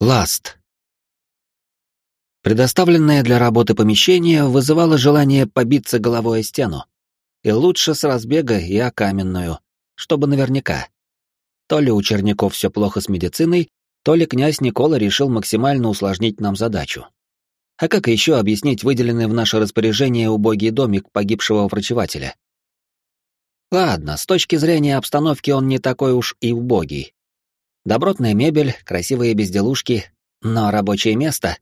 Ласт. Предоставленное для работы помещение вызывало желание побиться головой о стену. И лучше с разбега и о каменную, чтобы наверняка. То ли у Черняков все плохо с медициной, то ли князь Никола решил максимально усложнить нам задачу. А как еще объяснить выделенный в наше распоряжение убогий домик погибшего врачевателя? Ладно, с точки зрения обстановки он не такой уж и убогий. Добротная мебель, красивые безделушки, но рабочее место?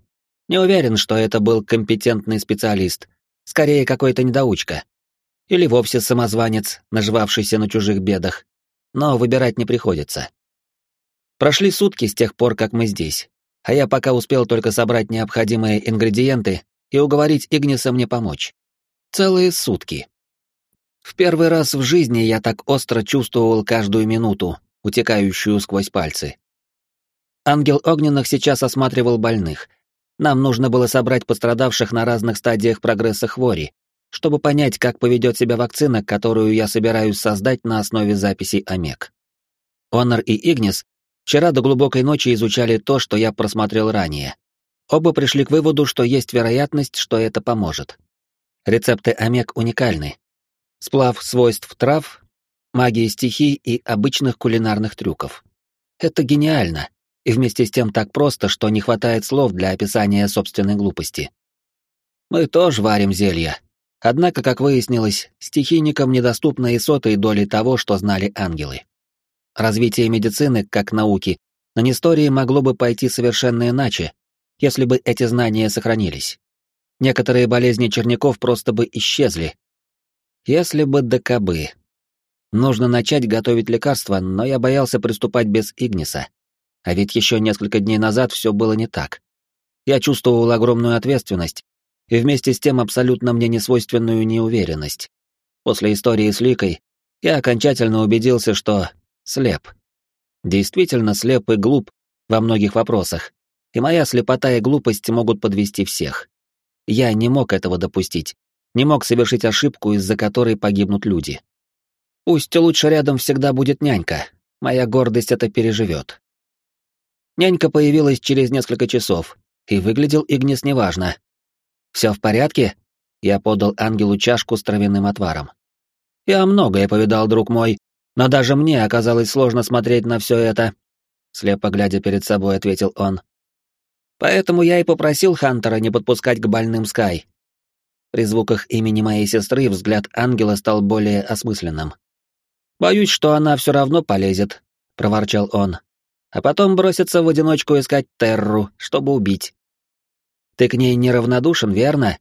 Не уверен, что это был компетентный специалист, скорее какой-то недоучка. Или вовсе самозванец, наживавшийся на чужих бедах. Но выбирать не приходится. Прошли сутки с тех пор, как мы здесь, а я пока успел только собрать необходимые ингредиенты и уговорить Игниса мне помочь. Целые сутки. В первый раз в жизни я так остро чувствовал каждую минуту, утекающую сквозь пальцы. Ангел огненных сейчас осматривал больных. Нам нужно было собрать пострадавших на разных стадиях прогресса хвори, чтобы понять, как поведет себя вакцина, которую я собираюсь создать на основе записей ОМЕГ. Онор и Игнис вчера до глубокой ночи изучали то, что я просмотрел ранее. Оба пришли к выводу, что есть вероятность, что это поможет. Рецепты ОМЕГ уникальны. Сплав свойств трав, магии стихий и обычных кулинарных трюков. Это гениально, и вместе с тем так просто, что не хватает слов для описания собственной глупости. Мы тоже варим зелья. Однако, как выяснилось, стихийникам недоступны и сотые доли того, что знали ангелы. Развитие медицины, как науки, на Нестории могло бы пойти совершенно иначе, если бы эти знания сохранились. Некоторые болезни черняков просто бы исчезли. Если бы да. Нужно начать готовить лекарства, но я боялся приступать без Игниса. А ведь еще несколько дней назад все было не так. Я чувствовал огромную ответственность и вместе с тем абсолютно мне несвойственную неуверенность. После истории с Ликой я окончательно убедился, что слеп. Действительно слеп и глуп во многих вопросах, и моя слепота и глупость могут подвести всех. Я не мог этого допустить, не мог совершить ошибку, из-за которой погибнут люди. Пусть лучше рядом всегда будет нянька. Моя гордость это переживет. Нянька появилась через несколько часов, и выглядел Игнис неважно. «Все в порядке?» Я подал ангелу чашку с травяным отваром. «Я многое повидал, друг мой, но даже мне оказалось сложно смотреть на все это», слепо глядя перед собой, ответил он. «Поэтому я и попросил Хантера не подпускать к больным Скай». При звуках имени моей сестры взгляд ангела стал более осмысленным. Боюсь, что она все равно полезет, проворчал он. А потом бросится в одиночку искать Терру, чтобы убить. Ты к ней неравнодушен, верно?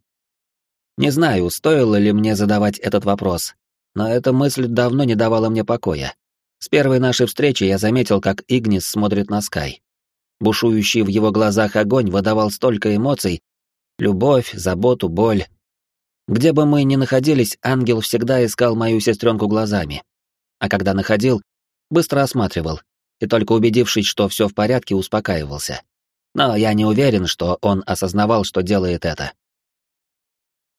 Не знаю, стоило ли мне задавать этот вопрос, но эта мысль давно не давала мне покоя. С первой нашей встречи я заметил, как Игнис смотрит на Скай. Бушующий в его глазах огонь выдавал столько эмоций — любовь, заботу, боль. Где бы мы ни находились, ангел всегда искал мою сестренку глазами а когда находил, быстро осматривал, и только убедившись, что все в порядке, успокаивался. Но я не уверен, что он осознавал, что делает это.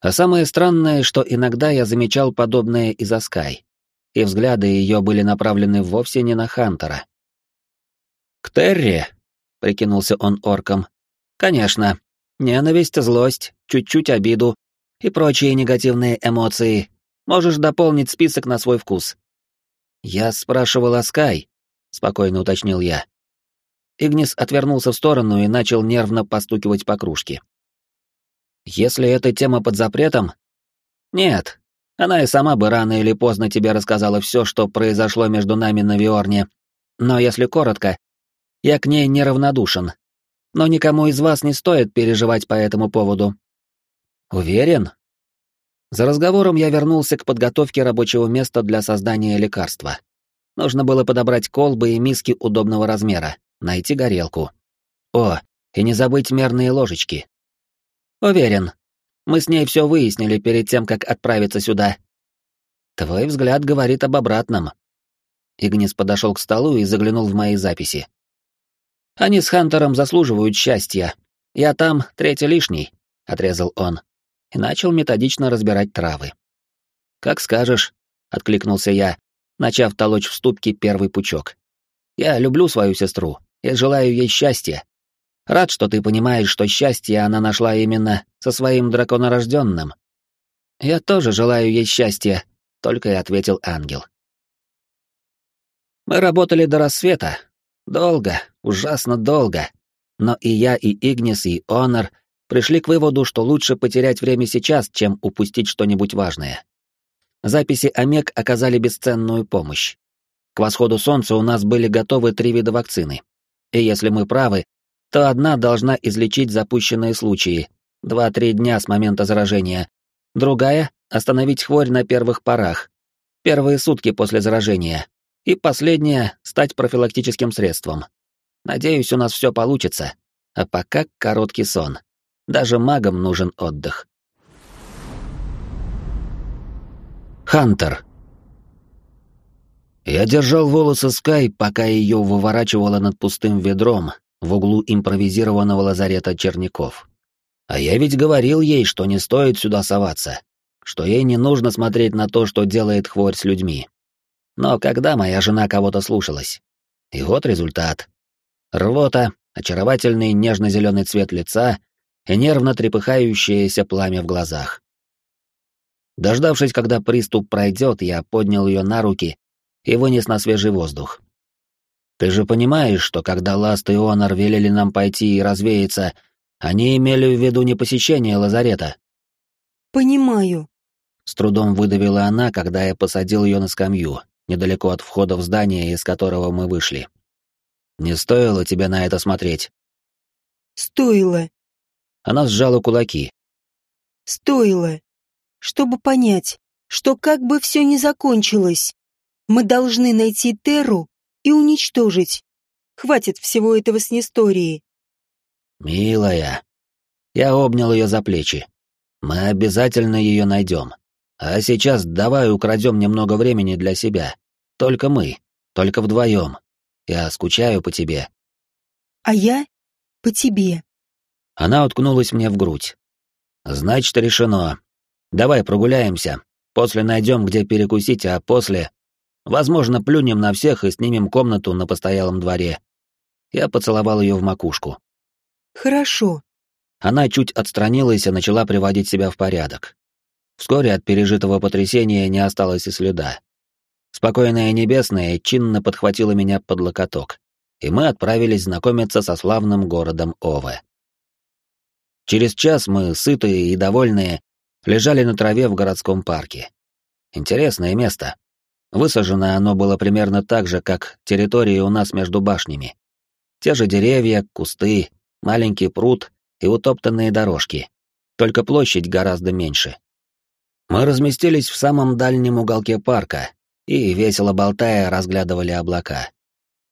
А самое странное, что иногда я замечал подобное из Аскай, и взгляды ее были направлены вовсе не на Хантера. «К Терри?» — прикинулся он орком. «Конечно. Ненависть, злость, чуть-чуть обиду и прочие негативные эмоции. Можешь дополнить список на свой вкус. «Я спрашивал о Скай», — спокойно уточнил я. Игнис отвернулся в сторону и начал нервно постукивать по кружке. «Если эта тема под запретом...» «Нет, она и сама бы рано или поздно тебе рассказала все, что произошло между нами на Виорне. Но если коротко, я к ней неравнодушен. Но никому из вас не стоит переживать по этому поводу». «Уверен?» За разговором я вернулся к подготовке рабочего места для создания лекарства. Нужно было подобрать колбы и миски удобного размера, найти горелку. О, и не забыть мерные ложечки. Уверен, мы с ней все выяснили перед тем, как отправиться сюда. Твой взгляд говорит об обратном. Игнис подошел к столу и заглянул в мои записи. Они с Хантером заслуживают счастья. Я там третий лишний, отрезал он и начал методично разбирать травы. «Как скажешь», — откликнулся я, начав толочь в ступке первый пучок. «Я люблю свою сестру и желаю ей счастья. Рад, что ты понимаешь, что счастье она нашла именно со своим драконорожденным. Я тоже желаю ей счастья, только и ответил ангел. Мы работали до рассвета. Долго, ужасно долго. Но и я, и Игнис, и Онор пришли к выводу, что лучше потерять время сейчас, чем упустить что-нибудь важное. Записи ОМЕГ оказали бесценную помощь. К восходу солнца у нас были готовы три вида вакцины. И если мы правы, то одна должна излечить запущенные случаи, два-три дня с момента заражения, другая — остановить хворь на первых порах, первые сутки после заражения, и последняя — стать профилактическим средством. Надеюсь, у нас все получится. А пока короткий сон. Даже магам нужен отдых. Хантер. Я держал волосы Скай, пока ее выворачивало над пустым ведром в углу импровизированного лазарета Черняков. А я ведь говорил ей, что не стоит сюда соваться, что ей не нужно смотреть на то, что делает хворь с людьми. Но когда моя жена кого-то слушалась? И вот результат. Рвота, очаровательный нежно-зеленый цвет лица и нервно трепыхающееся пламя в глазах. Дождавшись, когда приступ пройдет, я поднял ее на руки и вынес на свежий воздух. Ты же понимаешь, что когда Ласт и Онор велели нам пойти и развеяться, они имели в виду не посещение лазарета? Понимаю. С трудом выдавила она, когда я посадил ее на скамью, недалеко от входа в здание, из которого мы вышли. Не стоило тебе на это смотреть. Стоило. Она сжала кулаки. Стоило. Чтобы понять, что как бы все ни закончилось, мы должны найти Терру и уничтожить. Хватит всего этого с Нестории. Милая. Я обнял ее за плечи. Мы обязательно ее найдем. А сейчас давай украдем немного времени для себя. Только мы, только вдвоем. Я скучаю по тебе. А я по тебе. Она уткнулась мне в грудь. Значит, решено. Давай прогуляемся. После найдем, где перекусить, а после Возможно, плюнем на всех и снимем комнату на постоялом дворе. Я поцеловал ее в макушку. Хорошо. Она чуть отстранилась и начала приводить себя в порядок. Вскоре от пережитого потрясения не осталось и следа. Спокойная небесная чинно подхватила меня под локоток, и мы отправились знакомиться со славным городом Ове. Через час мы, сытые и довольные, лежали на траве в городском парке. Интересное место. Высажено оно было примерно так же, как территории у нас между башнями. Те же деревья, кусты, маленький пруд и утоптанные дорожки. Только площадь гораздо меньше. Мы разместились в самом дальнем уголке парка и, весело болтая, разглядывали облака.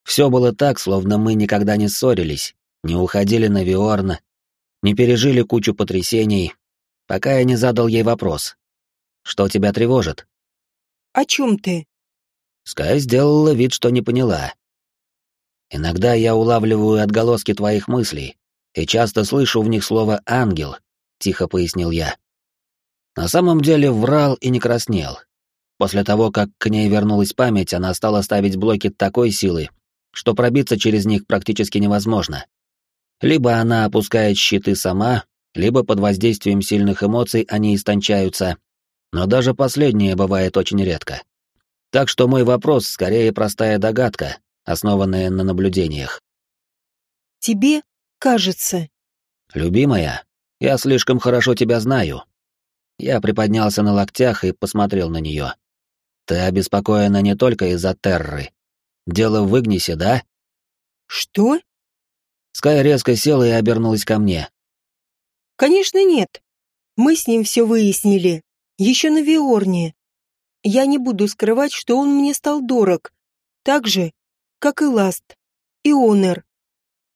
Все было так, словно мы никогда не ссорились, не уходили на Виорн, не пережили кучу потрясений, пока я не задал ей вопрос. «Что тебя тревожит?» «О чем ты?» Скай сделала вид, что не поняла. «Иногда я улавливаю отголоски твоих мыслей, и часто слышу в них слово «ангел», — тихо пояснил я. На самом деле врал и не краснел. После того, как к ней вернулась память, она стала ставить блоки такой силы, что пробиться через них практически невозможно. Либо она опускает щиты сама, либо под воздействием сильных эмоций они истончаются, но даже последнее бывает очень редко. Так что мой вопрос скорее простая догадка, основанная на наблюдениях. Тебе кажется. Любимая, я слишком хорошо тебя знаю. Я приподнялся на локтях и посмотрел на нее. Ты обеспокоена не только из-за Терры. Дело в Игнисе, да? Что? Скай резко села и обернулась ко мне. Конечно, нет. Мы с ним все выяснили. Еще на Виорне. Я не буду скрывать, что он мне стал дорог. Так же, как и Ласт, и Онер.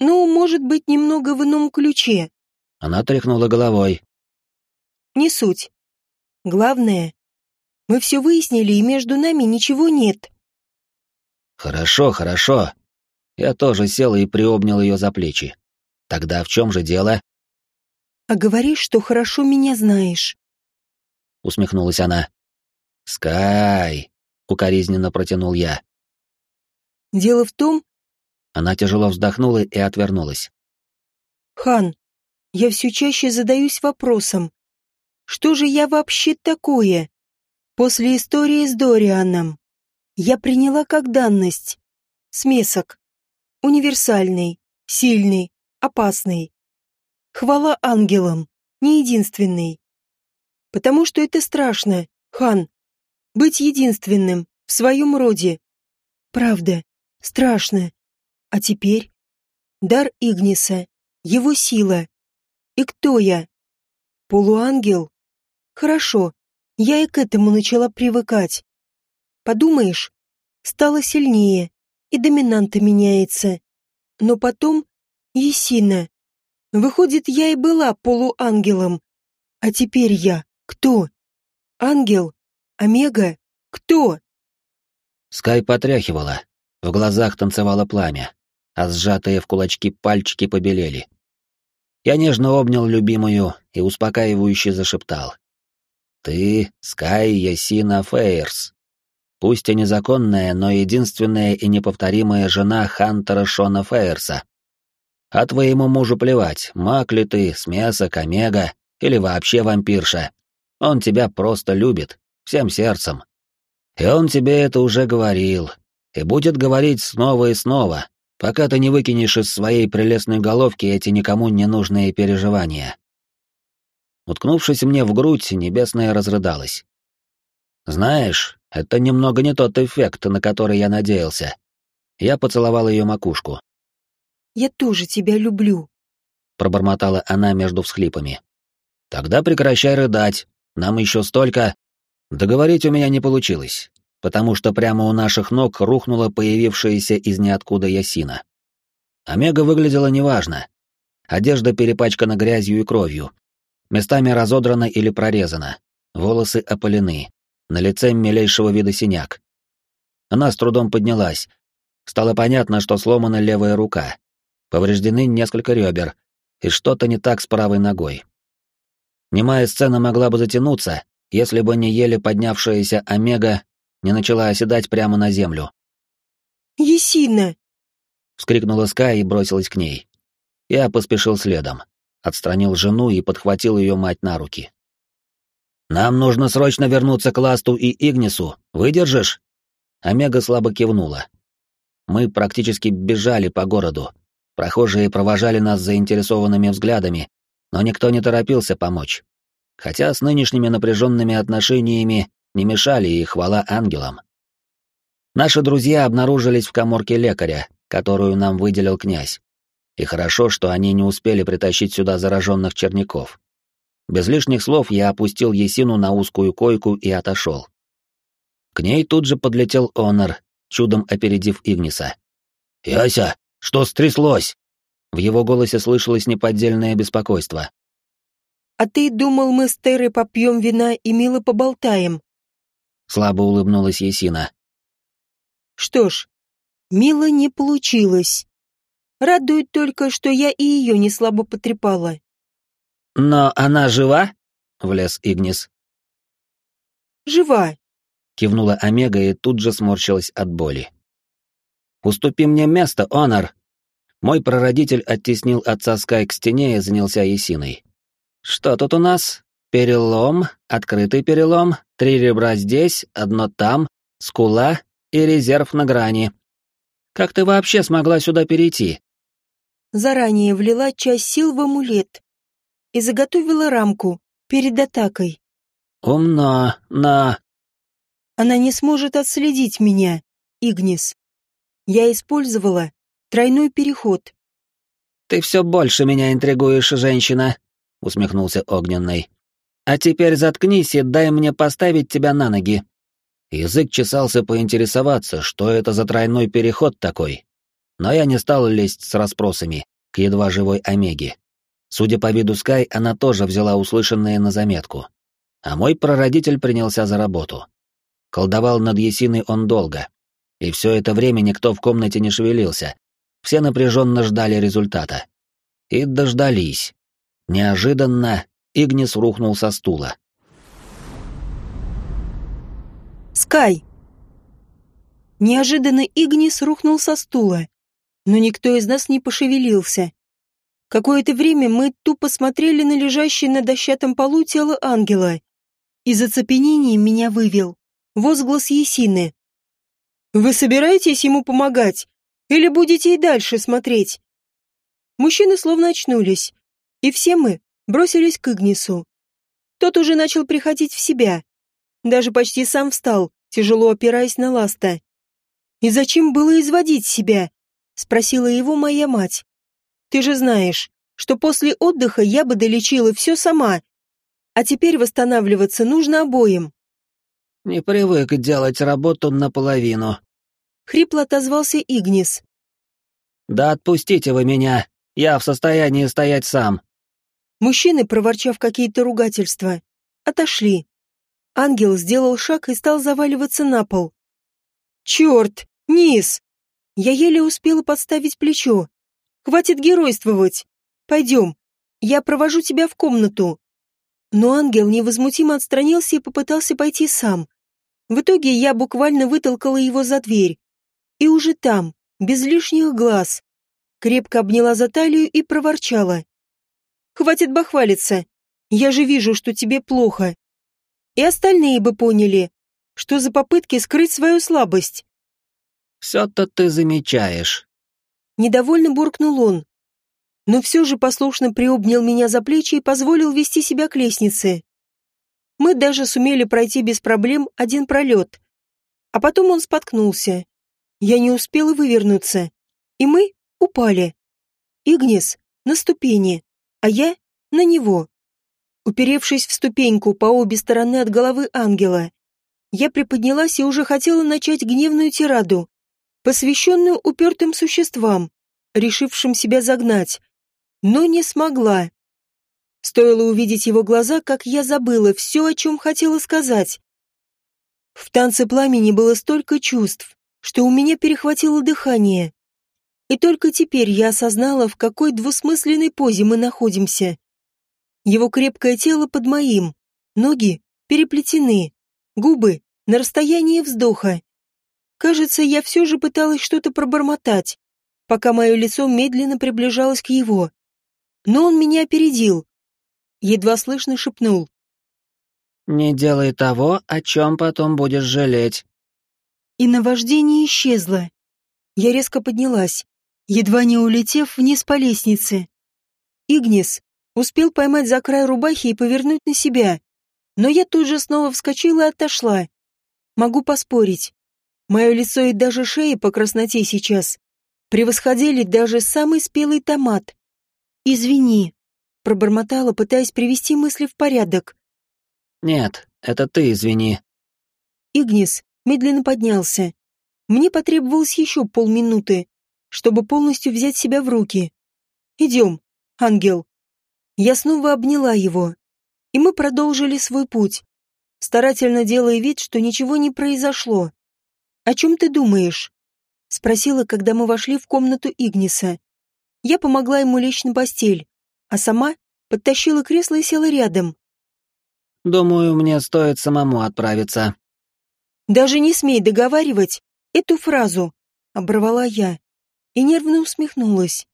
Ну, может быть, немного в ином ключе. Она тряхнула головой. Не суть. Главное, мы все выяснили, и между нами ничего нет. Хорошо, хорошо. Я тоже сел и приобнял ее за плечи. Тогда в чем же дело? А говоришь, что хорошо меня знаешь. Усмехнулась она. «Скай!» — укоризненно протянул я. «Дело в том...» Она тяжело вздохнула и отвернулась. Хан, я все чаще задаюсь вопросом, что же я вообще такое? После истории с Дорианом я приняла как данность. Смесок. Универсальный, сильный, опасный. Хвала ангелам, не единственный. Потому что это страшно, хан. Быть единственным, в своем роде. Правда, страшно. А теперь? Дар Игниса, его сила. И кто я? Полуангел? Хорошо, я и к этому начала привыкать. Подумаешь, стало сильнее, и доминанта меняется. Но потом Есина. Выходит, я и была полуангелом. А теперь я кто? Ангел? Омега? Кто? Скай потряхивала. В глазах танцевало пламя, а сжатые в кулачки пальчики побелели. Я нежно обнял любимую и успокаивающе зашептал. «Ты — Скай Ясина Фейерс. Пусть и незаконная, но единственная и неповторимая жена Хантера Шона Фейерса. А твоему мужу плевать, маг ли ты, смесок, омега или вообще вампирша. Он тебя просто любит, всем сердцем. И он тебе это уже говорил, и будет говорить снова и снова, пока ты не выкинешь из своей прелестной головки эти никому не нужные переживания. Уткнувшись мне в грудь, небесная разрыдалась. Знаешь, это немного не тот эффект, на который я надеялся. Я поцеловал ее макушку. «Я тоже тебя люблю», — пробормотала она между всхлипами. «Тогда прекращай рыдать, нам еще столько...» Договорить у меня не получилось, потому что прямо у наших ног рухнула появившаяся из ниоткуда Ясина. Омега выглядела неважно. Одежда перепачкана грязью и кровью. Местами разодрана или прорезана. Волосы опалены. На лице милейшего вида синяк. Она с трудом поднялась. Стало понятно, что сломана левая рука. Повреждены несколько ребер. И что-то не так с правой ногой. Немая сцена могла бы затянуться, если бы не еле поднявшаяся Омега не начала оседать прямо на землю. «Есина!» — вскрикнула Скай и бросилась к ней. Я поспешил следом, отстранил жену и подхватил ее мать на руки. «Нам нужно срочно вернуться к Ласту и Игнису. Выдержишь?» Омега слабо кивнула. Мы практически бежали по городу. Прохожие провожали нас заинтересованными взглядами, но никто не торопился помочь. Хотя с нынешними напряженными отношениями не мешали и хвала ангелам. Наши друзья обнаружились в коморке лекаря, которую нам выделил князь. И хорошо, что они не успели притащить сюда зараженных черняков. Без лишних слов я опустил Есину на узкую койку и отошел. К ней тут же подлетел Онор, чудом опередив Игниса. «Яся, что стряслось?» В его голосе слышалось неподдельное беспокойство. «А ты думал, мы с Терой попьем вина и мило поболтаем?» Слабо улыбнулась Есина. «Что ж, мило не получилось. Радует только, что я и ее не слабо потрепала». «Но она жива?» — влез Игнис. «Жива», — кивнула Омега и тут же сморщилась от боли. «Уступи мне место, Онор!» Мой прародитель оттеснил отца Скай к стене и занялся Есиной. Что тут у нас? Перелом, открытый перелом, три ребра здесь, одно там, скула и резерв на грани. Как ты вообще смогла сюда перейти? Заранее влила часть сил в амулет и заготовила рамку перед атакой. Умно, на... Она не сможет отследить меня, Игнис. Я использовала тройной переход. Ты все больше меня интригуешь, женщина. — усмехнулся Огненный. «А теперь заткнись и дай мне поставить тебя на ноги». Язык чесался поинтересоваться, что это за тройной переход такой. Но я не стал лезть с расспросами к едва живой Омеге. Судя по виду Скай, она тоже взяла услышанное на заметку. А мой прародитель принялся за работу. Колдовал над Есиной он долго. И все это время никто в комнате не шевелился. Все напряженно ждали результата. И дождались. Неожиданно Игнис рухнул со стула. «Скай!» Неожиданно Игнис рухнул со стула, но никто из нас не пошевелился. Какое-то время мы тупо смотрели на лежащее на дощатом полу тело ангела. Из оцепенения меня вывел возглас Есины. «Вы собираетесь ему помогать? Или будете и дальше смотреть?» Мужчины словно очнулись, и все мы бросились к Игнису. Тот уже начал приходить в себя. Даже почти сам встал, тяжело опираясь на ласта. «И зачем было изводить себя?» — спросила его моя мать. «Ты же знаешь, что после отдыха я бы долечила все сама, а теперь восстанавливаться нужно обоим». «Не привык делать работу наполовину», — хрипло отозвался Игнис. «Да отпустите вы меня, я в состоянии стоять сам». Мужчины, проворчав какие-то ругательства, отошли. Ангел сделал шаг и стал заваливаться на пол. «Черт! Низ!» Я еле успела подставить плечо. «Хватит геройствовать! Пойдем, я провожу тебя в комнату». Но ангел невозмутимо отстранился и попытался пойти сам. В итоге я буквально вытолкала его за дверь. И уже там, без лишних глаз, крепко обняла за талию и проворчала. «Хватит бахвалиться. Я же вижу, что тебе плохо и остальные бы поняли, что за попытки скрыть свою слабость. «Все-то ты замечаешь». Недовольно буркнул он, но все же послушно приобнял меня за плечи и позволил вести себя к лестнице. Мы даже сумели пройти без проблем один пролет. А потом он споткнулся. Я не успела вывернуться. И мы упали. Игнис на ступени, а я на него. Уперевшись в ступеньку по обе стороны от головы ангела, я приподнялась и уже хотела начать гневную тираду, посвященную упертым существам, решившим себя загнать, но не смогла. Стоило увидеть его глаза, как я забыла все, о чем хотела сказать. В танце пламени было столько чувств, что у меня перехватило дыхание. И только теперь я осознала, в какой двусмысленной позе мы находимся. Его крепкое тело под моим, ноги переплетены, губы на расстоянии вздоха. Кажется, я все же пыталась что-то пробормотать, пока мое лицо медленно приближалось к его. Но он меня опередил. Едва слышно шепнул. «Не делай того, о чем потом будешь жалеть». И наваждение исчезло. Я резко поднялась, едва не улетев вниз по лестнице. Игнис Успел поймать за край рубахи и повернуть на себя. Но я тут же снова вскочила и отошла. Могу поспорить. Мое лицо и даже шея по красноте сейчас превосходили даже самый спелый томат. «Извини», — пробормотала, пытаясь привести мысли в порядок. «Нет, это ты извини». Игнис медленно поднялся. Мне потребовалось еще полминуты, чтобы полностью взять себя в руки. «Идем, ангел». Я снова обняла его, и мы продолжили свой путь, старательно делая вид, что ничего не произошло. «О чем ты думаешь?» — спросила, когда мы вошли в комнату Игниса. Я помогла ему лечь на постель, а сама подтащила кресло и села рядом. «Думаю, мне стоит самому отправиться». «Даже не смей договаривать эту фразу», — оборвала я и нервно усмехнулась.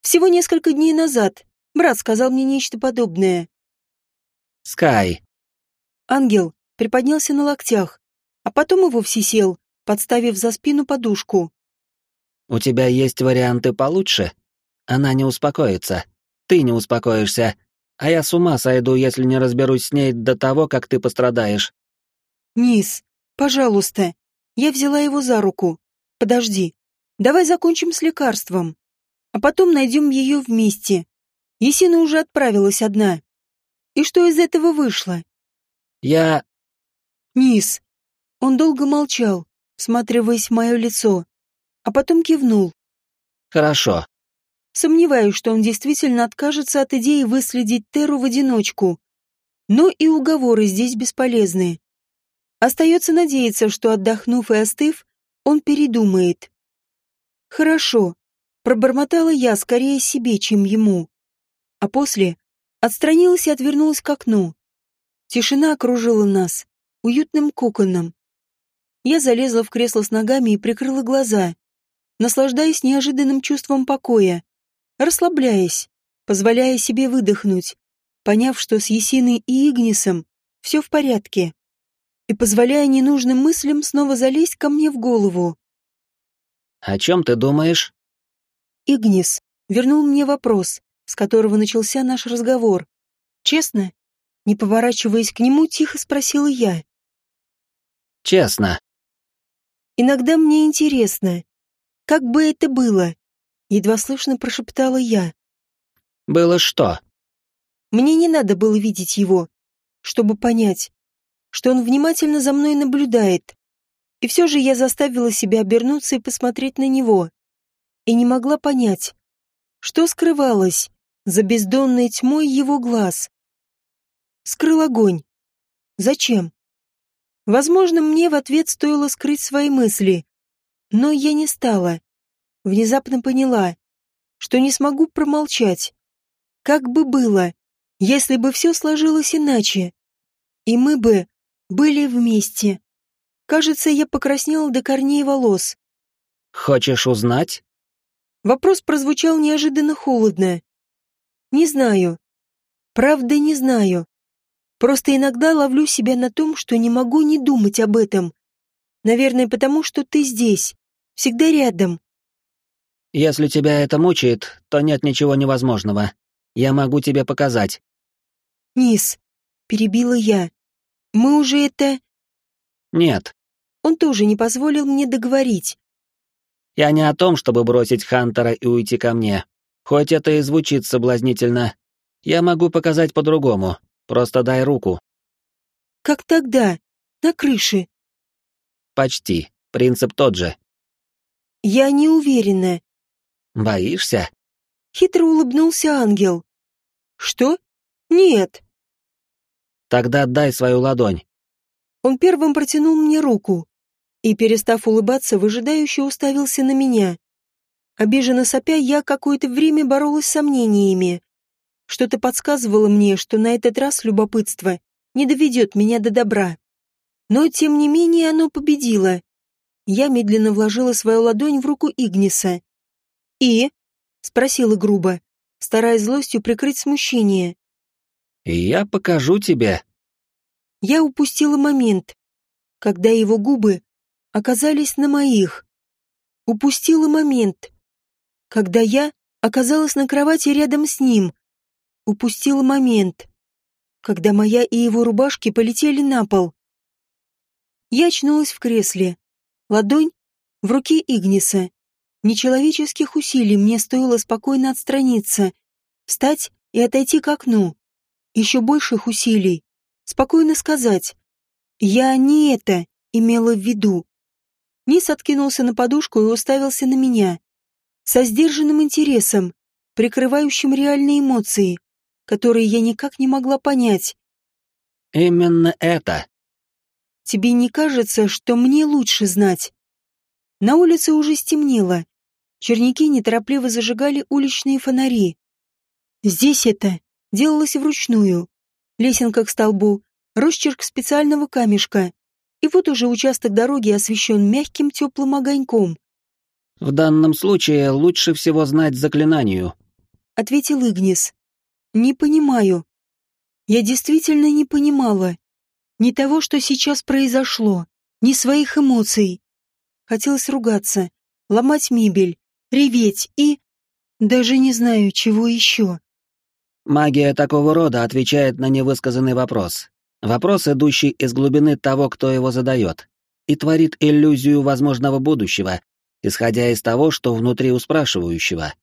Всего несколько дней назад Брат сказал мне нечто подобное. Скай. Ангел приподнялся на локтях, а потом и вовсе сел, подставив за спину подушку. У тебя есть варианты получше? Она не успокоится. Ты не успокоишься. А я с ума сойду, если не разберусь с ней до того, как ты пострадаешь. Низ, пожалуйста. Я взяла его за руку. Подожди. Давай закончим с лекарством. А потом найдем ее вместе. Есина уже отправилась одна. И что из этого вышло? Я... Низ. Он долго молчал, всматриваясь в мое лицо, а потом кивнул. Хорошо. Сомневаюсь, что он действительно откажется от идеи выследить Теру в одиночку. Но и уговоры здесь бесполезны. Остается надеяться, что, отдохнув и остыв, он передумает. Хорошо. Пробормотала я скорее себе, чем ему а после отстранилась и отвернулась к окну. Тишина окружила нас, уютным коконом. Я залезла в кресло с ногами и прикрыла глаза, наслаждаясь неожиданным чувством покоя. расслабляясь, позволяя себе выдохнуть, поняв, что с Есиной и Игнисом все в порядке, и позволяя ненужным мыслям снова залезть ко мне в голову. «О чем ты думаешь?» Игнис вернул мне вопрос, с которого начался наш разговор. Честно, не поворачиваясь к нему, тихо спросила я. «Честно». «Иногда мне интересно, как бы это было?» Едва слышно прошептала я. «Было что?» Мне не надо было видеть его, чтобы понять, что он внимательно за мной наблюдает. И все же я заставила себя обернуться и посмотреть на него. И не могла понять, что скрывалось за бездонной тьмой его глаз. Скрыл огонь. Зачем? Возможно, мне в ответ стоило скрыть свои мысли, но я не стала. Внезапно поняла, что не смогу промолчать. Как бы было, если бы все сложилось иначе, и мы бы были вместе. Кажется, я покраснела до корней волос. «Хочешь узнать?» Вопрос прозвучал неожиданно холодно. «Не знаю. Правда, не знаю. Просто иногда ловлю себя на том, что не могу не думать об этом. Наверное, потому что ты здесь, всегда рядом. Если тебя это мучает, то нет ничего невозможного. Я могу тебе показать. Низ, перебила я. Мы уже это... Нет. Он тоже не позволил мне договорить. Я не о том, чтобы бросить Хантера и уйти ко мне. Хоть это и звучит соблазнительно. Я могу показать по-другому. Просто дай руку. Как тогда? На крыше? Почти. Принцип тот же. Я не уверена. Боишься? Хитро улыбнулся ангел. Что? Нет. Тогда дай свою ладонь. Он первым протянул мне руку и, перестав улыбаться, выжидающе уставился на меня. Обиженно сопя, я какое-то время боролась с сомнениями. Что-то подсказывало мне, что на этот раз любопытство не доведет меня до добра. Но, тем не менее, оно победило. Я медленно вложила свою ладонь в руку Игниса. «И?» — спросила грубо, стараясь злостью прикрыть смущение. «Я покажу тебе». Я упустила момент, когда его губы оказались на моих. Упустила момент, когда я оказалась на кровати рядом с ним. Упустила момент, когда моя и его рубашки полетели на пол. Я очнулась в кресле. Ладонь в руке Игниса. Нечеловеческих усилий мне стоило спокойно отстраниться, встать и отойти к окну. Еще больших усилий. Спокойно сказать. Я не это имела в виду. Низ откинулся на подушку и уставился на меня. Со сдержанным интересом, прикрывающим реальные эмоции, которые я никак не могла понять. «Именно это». «Тебе не кажется, что мне лучше знать?» На улице уже стемнело. Черняки неторопливо зажигали уличные фонари. Здесь это делалось вручную. Лесенка к столбу, росчерк специального камешка. И вот уже участок дороги освещен мягким теплым огоньком. «В данном случае лучше всего знать заклинанию», — ответил Игнис. «Не понимаю. Я действительно не понимала. Ни того, что сейчас произошло, ни своих эмоций. Хотелось ругаться, ломать мебель, реветь и... Даже не знаю, чего еще. Магия такого рода отвечает на невысказанный вопрос. Вопрос, идущий из глубины того, кто его задает, и творит иллюзию возможного будущего, исходя из того, что внутри у спрашивающего.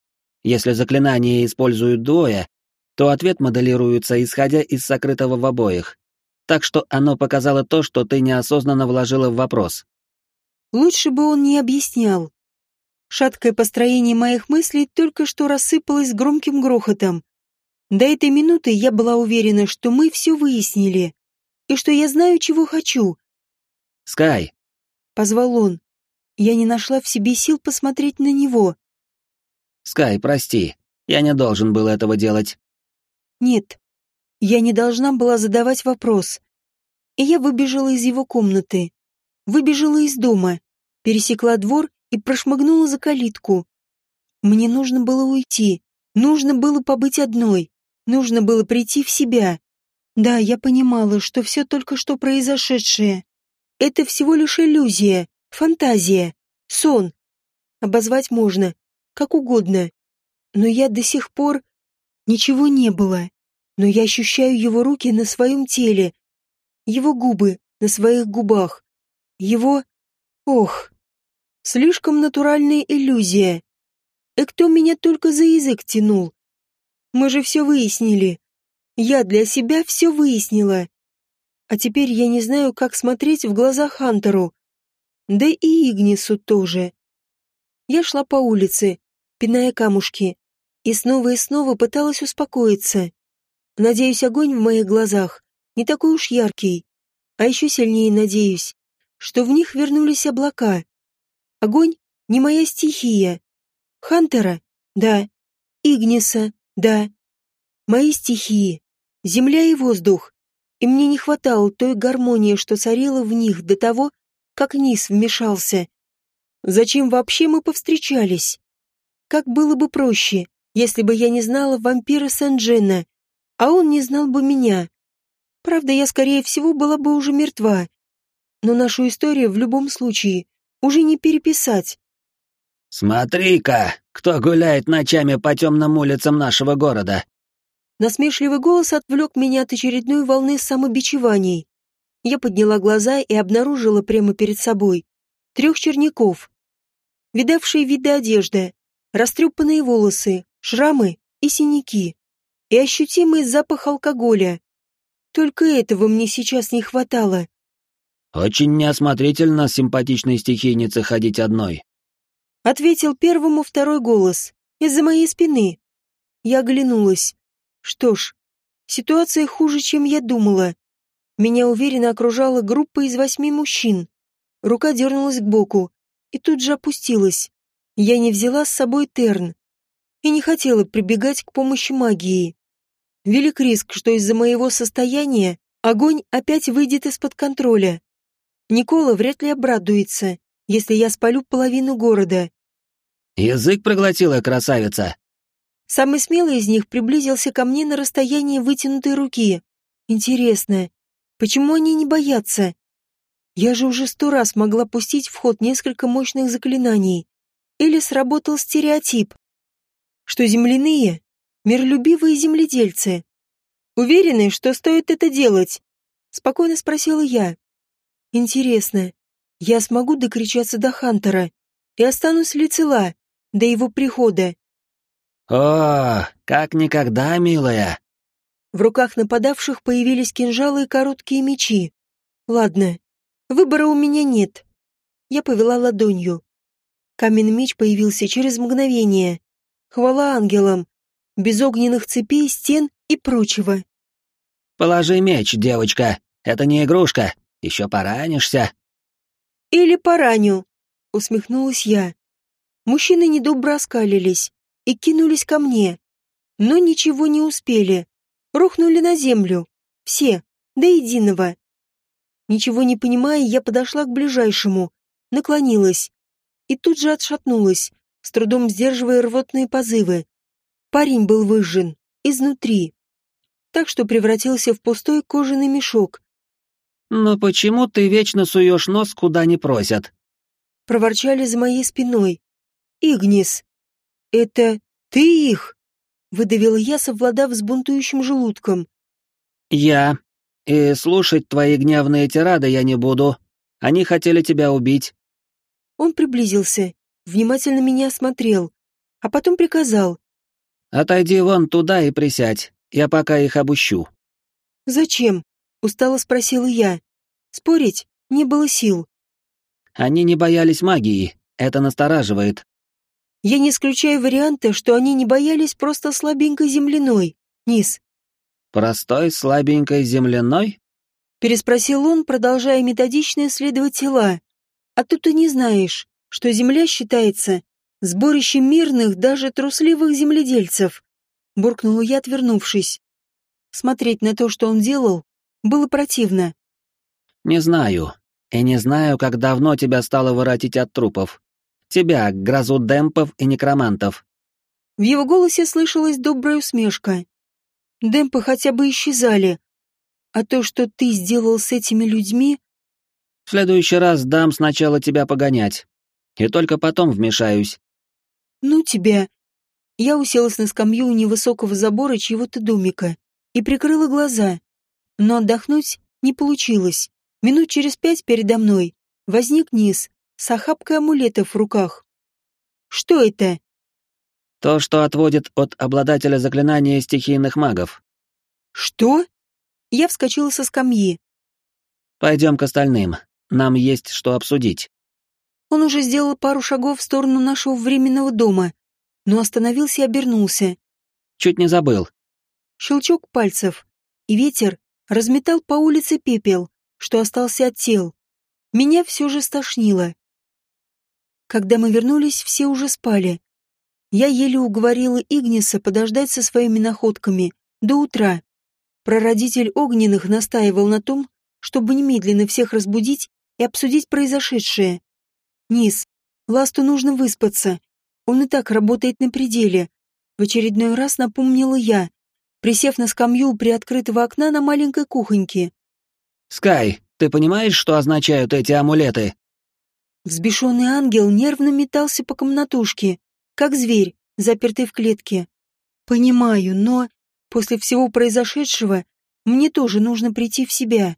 Если заклинание используют двое, то ответ моделируется, исходя из сокрытого в обоих. Так что оно показало то, что ты неосознанно вложила в вопрос. Лучше бы он не объяснял. Шаткое построение моих мыслей только что рассыпалось громким грохотом. До этой минуты я была уверена, что мы все выяснили, и что я знаю, чего хочу. «Скай!» — позвал он. Я не нашла в себе сил посмотреть на него. «Скай, прости, я не должен был этого делать». «Нет, я не должна была задавать вопрос. И я выбежала из его комнаты. Выбежала из дома пересекла двор и прошмыгнула за калитку. Мне нужно было уйти, Нужно было побыть одной, нужно было прийти в себя. Да, я понимала, что все только что произошедшее. Это всего лишь иллюзия, фантазия, сон. Обозвать можно, как угодно. Но я до сих пор... Ничего не было. Но я ощущаю его руки на своем теле, его губы на своих губах, его... Ох, слишком натуральная иллюзия. И кто меня только за язык тянул? Мы же все выяснили. Я для себя все выяснила. А теперь я не знаю, как смотреть в глаза Хантеру. Да и Игнису тоже. Я шла по улице, пиная камушки, и снова и снова пыталась успокоиться. Надеюсь, огонь в моих глазах не такой уж яркий. А еще сильнее надеюсь, что в них вернулись облака. Огонь не моя стихия. Хантера? Да. Игниса? Да. Мои стихии. Земля и воздух. И мне не хватало той гармонии, что царила в них до того, как низ вмешался. Зачем вообще мы повстречались? Как было бы проще, если бы я не знала вампира Сен-Джена, а он не знал бы меня. Правда, я, скорее всего, была бы уже мертва. Но нашу историю в любом случае уже не переписать. «Смотри-ка, кто гуляет ночами по темным улицам нашего города!» Насмешливый голос отвлек меня от очередной волны самобичеваний. Я подняла глаза и обнаружила прямо перед собой трех черняков видавшие виды одежды, растрепанные волосы, шрамы и синяки, и ощутимый запах алкоголя. Только этого мне сейчас не хватало. «Очень неосмотрительно симпатичной стихийнице ходить одной», — ответил первому второй голос, из-за моей спины. Я оглянулась. Что ж, ситуация хуже, чем я думала. Меня уверенно окружала группа из восьми мужчин. Рука дернулась к боку, и тут же опустилась. Я не взяла с собой терн и не хотела прибегать к помощи магии. Велик риск, что из-за моего состояния огонь опять выйдет из-под контроля. Никола вряд ли обрадуется, если я спалю половину города. «Язык проглотила красавица!» Самый смелый из них приблизился ко мне на расстоянии вытянутой руки. Интересно, почему они не боятся? Я же уже сто раз могла пустить в ход несколько мощных заклинаний. Или сработал стереотип, что земляные — миролюбивые земледельцы. Уверены, что стоит это делать? Спокойно спросила я. Интересно, я смогу докричаться до Хантера и останусь ли цела до его прихода? О, как никогда, милая. В руках нападавших появились кинжалы и короткие мечи. Ладно, Выбора у меня нет. Я повела ладонью. Каменный меч появился через мгновение. Хвала ангелам. Без огненных цепей, стен и прочего. «Положи меч, девочка. Это не игрушка. Еще поранишься». «Или пораню», — усмехнулась я. Мужчины недобро оскалились и кинулись ко мне. Но ничего не успели. Рухнули на землю. Все, до единого. Ничего не понимая, я подошла к ближайшему, наклонилась и тут же отшатнулась, с трудом сдерживая рвотные позывы. Парень был выжжен изнутри, так что превратился в пустой кожаный мешок. «Но почему ты вечно суешь нос, куда не просят?» Проворчали за моей спиной. «Игнис, это ты их?» Выдавила я, совладав с бунтующим желудком. «Я», и слушать твои гневные тирады я не буду. Они хотели тебя убить. Он приблизился, внимательно меня осмотрел, а потом приказал. Отойди вон туда и присядь. Я пока их обущу. Зачем? Устало спросила я. Спорить не было сил. Они не боялись магии. Это настораживает. Я не исключаю варианта, что они не боялись просто слабенькой земляной. Низ, «Простой, слабенькой земляной?» Переспросил он, продолжая методично исследовать тела. «А тут ты не знаешь, что земля считается сборищем мирных, даже трусливых земледельцев», буркнула я, отвернувшись. Смотреть на то, что он делал, было противно. «Не знаю. И не знаю, как давно тебя стало воротить от трупов. Тебя, грозу демпов и некромантов. В его голосе слышалась добрая усмешка. Демпы хотя бы исчезали. А то, что ты сделал с этими людьми... В следующий раз дам сначала тебя погонять. И только потом вмешаюсь. Ну тебя. Я уселась на скамью у невысокого забора чьего-то домика и прикрыла глаза. Но отдохнуть не получилось. Минут через пять передо мной возник низ с охапкой амулетов в руках. Что это? То, что отводит от обладателя заклинания стихийных магов. Что? Я вскочила со скамьи. Пойдем к остальным. Нам есть что обсудить. Он уже сделал пару шагов в сторону нашего временного дома, но остановился и обернулся. Чуть не забыл. Щелчок пальцев, и ветер разметал по улице пепел, что остался от тел. Меня все же стошнило. Когда мы вернулись, все уже спали. Я еле уговорила Игниса подождать со своими находками до утра. Прародитель огненных настаивал на том, чтобы немедленно всех разбудить и обсудить произошедшее. Низ, Ласту нужно выспаться. Он и так работает на пределе. В очередной раз напомнила я, присев на скамью у приоткрытого окна на маленькой кухоньке. «Скай, ты понимаешь, что означают эти амулеты?» Взбешенный ангел нервно метался по комнатушке, как зверь, запертый в клетке. Понимаю, но после всего произошедшего мне тоже нужно прийти в себя.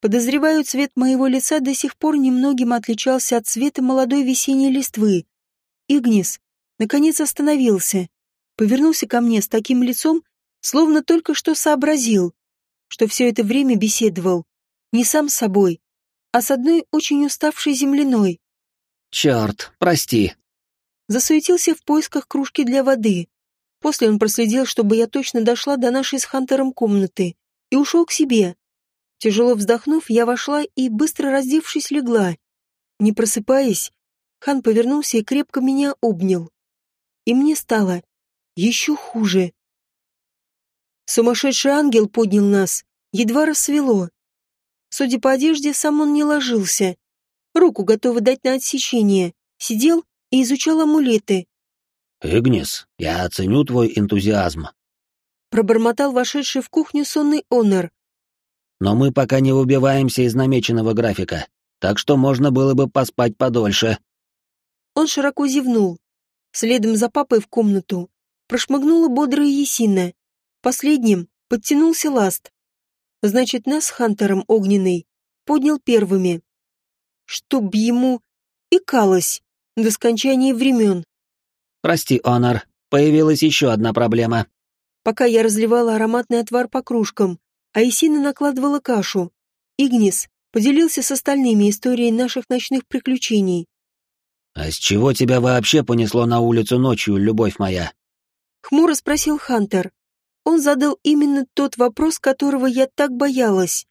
Подозреваю, цвет моего лица до сих пор немногим отличался от цвета молодой весенней листвы. Игнис, наконец, остановился, повернулся ко мне с таким лицом, словно только что сообразил, что все это время беседовал не сам с собой, а с одной очень уставшей земляной. «Черт, прости», засуетился в поисках кружки для воды. После он проследил, чтобы я точно дошла до нашей с Хантером комнаты и ушел к себе. Тяжело вздохнув, я вошла и, быстро раздевшись, легла. Не просыпаясь, Хан повернулся и крепко меня обнял. И мне стало еще хуже. Сумасшедший ангел поднял нас, едва рассвело. Судя по одежде, сам он не ложился. Руку готовы дать на отсечение. Сидел и изучал амулеты. «Игнис, я оценю твой энтузиазм», — пробормотал вошедший в кухню сонный Онор. «Но мы пока не убиваемся из намеченного графика, так что можно было бы поспать подольше». Он широко зевнул. Следом за папой в комнату прошмыгнула бодрая Есина. Последним подтянулся Ласт. Значит, нас с Хантером Огненный поднял первыми. Чтоб ему икалось до скончания времен. «Прости, Онор, появилась еще одна проблема». Пока я разливала ароматный отвар по кружкам, а Исина накладывала кашу, Игнис поделился с остальными историей наших ночных приключений. «А с чего тебя вообще понесло на улицу ночью, любовь моя?» Хмуро спросил Хантер. Он задал именно тот вопрос, которого я так боялась.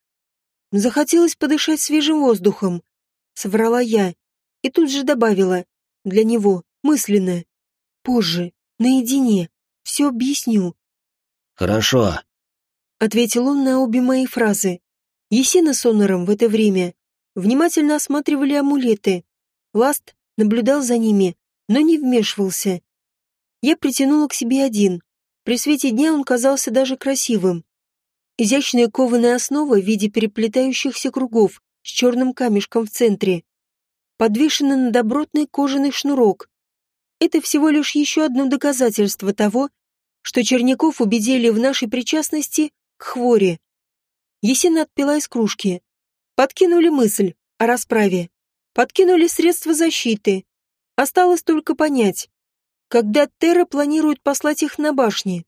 Захотелось подышать свежим воздухом. Соврала я и тут же добавила для него, мысленно. Позже, наедине, все объясню. Хорошо. Ответил он на обе мои фразы. Есина с Онором в это время внимательно осматривали амулеты. Ласт наблюдал за ними, но не вмешивался. Я притянула к себе один. При свете дня он казался даже красивым. Изящная кованая основа в виде переплетающихся кругов с черным камешком в центре подвешена на добротный кожаный шнурок. Это всего лишь еще одно доказательство того, что Черняков убедили в нашей причастности к хворе. Есина отпила из кружки. Подкинули мысль о расправе. Подкинули средства защиты. Осталось только понять, когда Терра планирует послать их на башни.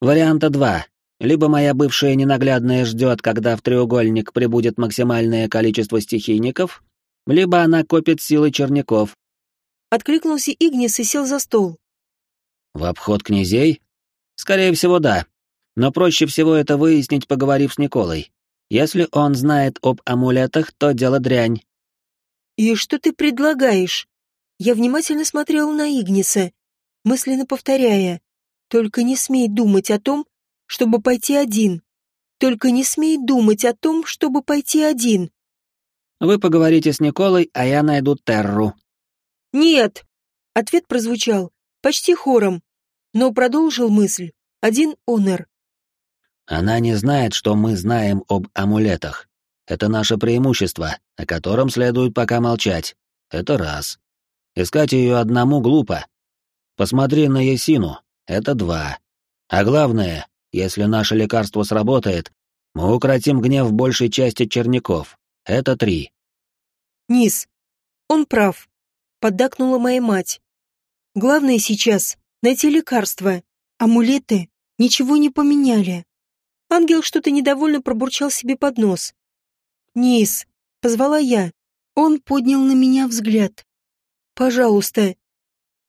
Варианта два. Либо моя бывшая ненаглядная ждет, когда в треугольник прибудет максимальное количество стихийников, либо она копит силы черняков. Откликнулся Игнис и сел за стол. В обход князей? Скорее всего, да. Но проще всего это выяснить, поговорив с Николой. Если он знает об амулетах, то дело дрянь. «И что ты предлагаешь?» Я внимательно смотрела на Игниса, мысленно повторяя. «Только не смей думать о том, чтобы пойти один. Только не смей думать о том, чтобы пойти один. Вы поговорите с Николой, а я найду Терру». «Нет!» Ответ прозвучал почти хором, Но продолжил мысль один Онер. Она не знает, что мы знаем об амулетах. Это наше преимущество, о котором следует пока молчать. Это раз. Искать ее одному глупо. Посмотри на Есину. Это два. А главное, если наше лекарство сработает, мы укротим гнев большей части черняков. Это три. Низ. Он прав. Поддакнула моя мать. Главное сейчас — найти лекарство. Амулеты ничего не поменяли. Ангел что-то недовольно пробурчал себе под нос. «Низ», — позвала я. Он поднял на меня взгляд. «Пожалуйста».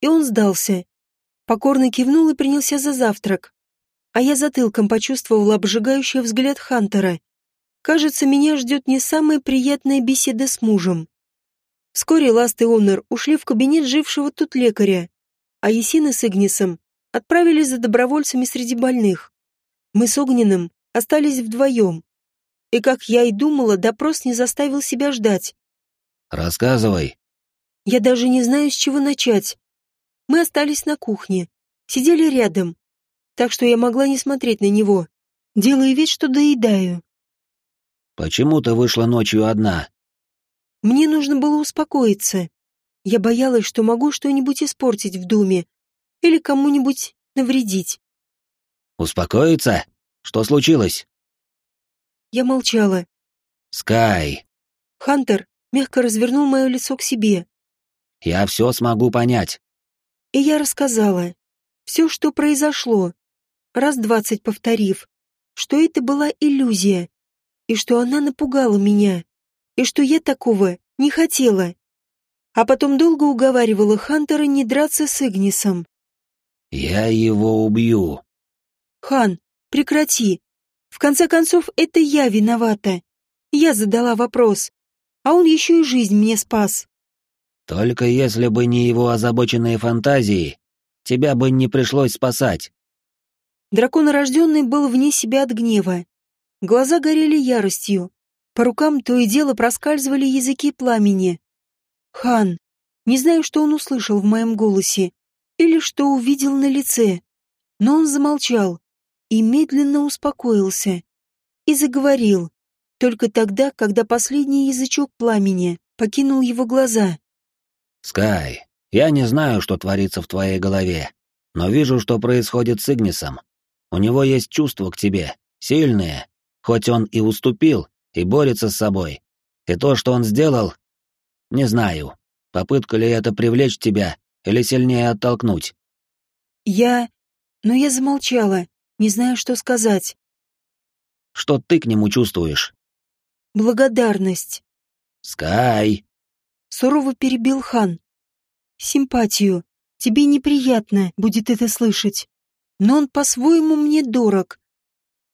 И он сдался. Покорно кивнул и принялся за завтрак. А я затылком почувствовала обжигающий взгляд Хантера. Кажется, меня ждет не самая приятная беседа с мужем. Вскоре Ласт и Оннер ушли в кабинет жившего тут лекаря, а Есина с Игнисом отправились за добровольцами среди больных. Мы с Огненным остались вдвоем. И, как я и думала, допрос не заставил себя ждать. «Рассказывай». Я даже не знаю, с чего начать. Мы остались на кухне, сидели рядом, так что я могла не смотреть на него, делая вид, что доедаю. «Почему ты вышла ночью одна?» Мне нужно было успокоиться. Я боялась, что могу что-нибудь испортить в доме или кому-нибудь навредить. «Успокоиться? Что случилось?» Я молчала. «Скай!» Хантер мягко развернул мое лицо к себе. «Я все смогу понять». И я рассказала. Все, что произошло, раз двадцать повторив, что это была иллюзия, и что она напугала меня, и что я такого не хотела. А потом долго уговаривала Хантера не драться с Игнисом. «Я его убью». «Хан, прекрати. В конце концов, это я виновата. Я задала вопрос, а он еще и жизнь мне спас. Только если бы не его озабоченные фантазии, тебя бы не пришлось спасать. Драконорожденный был вне себя от гнева. Глаза горели яростью. По рукам то и дело проскальзывали языки пламени. Хан. Не знаю, что он услышал в моем голосе или что увидел на лице, но он замолчал, и медленно успокоился. И заговорил, только тогда, когда последний язычок пламени покинул его глаза. «Скай, я не знаю, что творится в твоей голове, но вижу, что происходит с Игнисом. У него есть чувства к тебе, сильные, хоть он и уступил, и борется с собой. И то, что он сделал, не знаю, попытка ли это привлечь тебя или сильнее оттолкнуть. Я... Но я замолчала, не знаю, что сказать. Что ты к нему чувствуешь? Благодарность. Скай. Сурово перебил хан. Симпатию. Тебе неприятно будет это слышать. Но он по-своему мне дорог.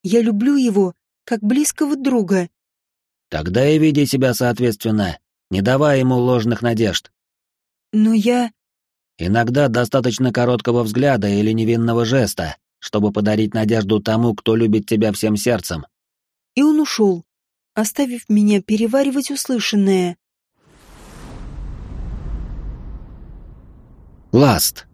Я люблю его, как близкого друга. Тогда и веди себя соответственно, не давай ему ложных надежд. Но я... Иногда достаточно короткого взгляда или невинного жеста, чтобы подарить надежду тому, кто любит тебя всем сердцем. И он ушел, оставив меня переваривать услышанное. Ласт.